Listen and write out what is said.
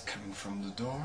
coming from the door?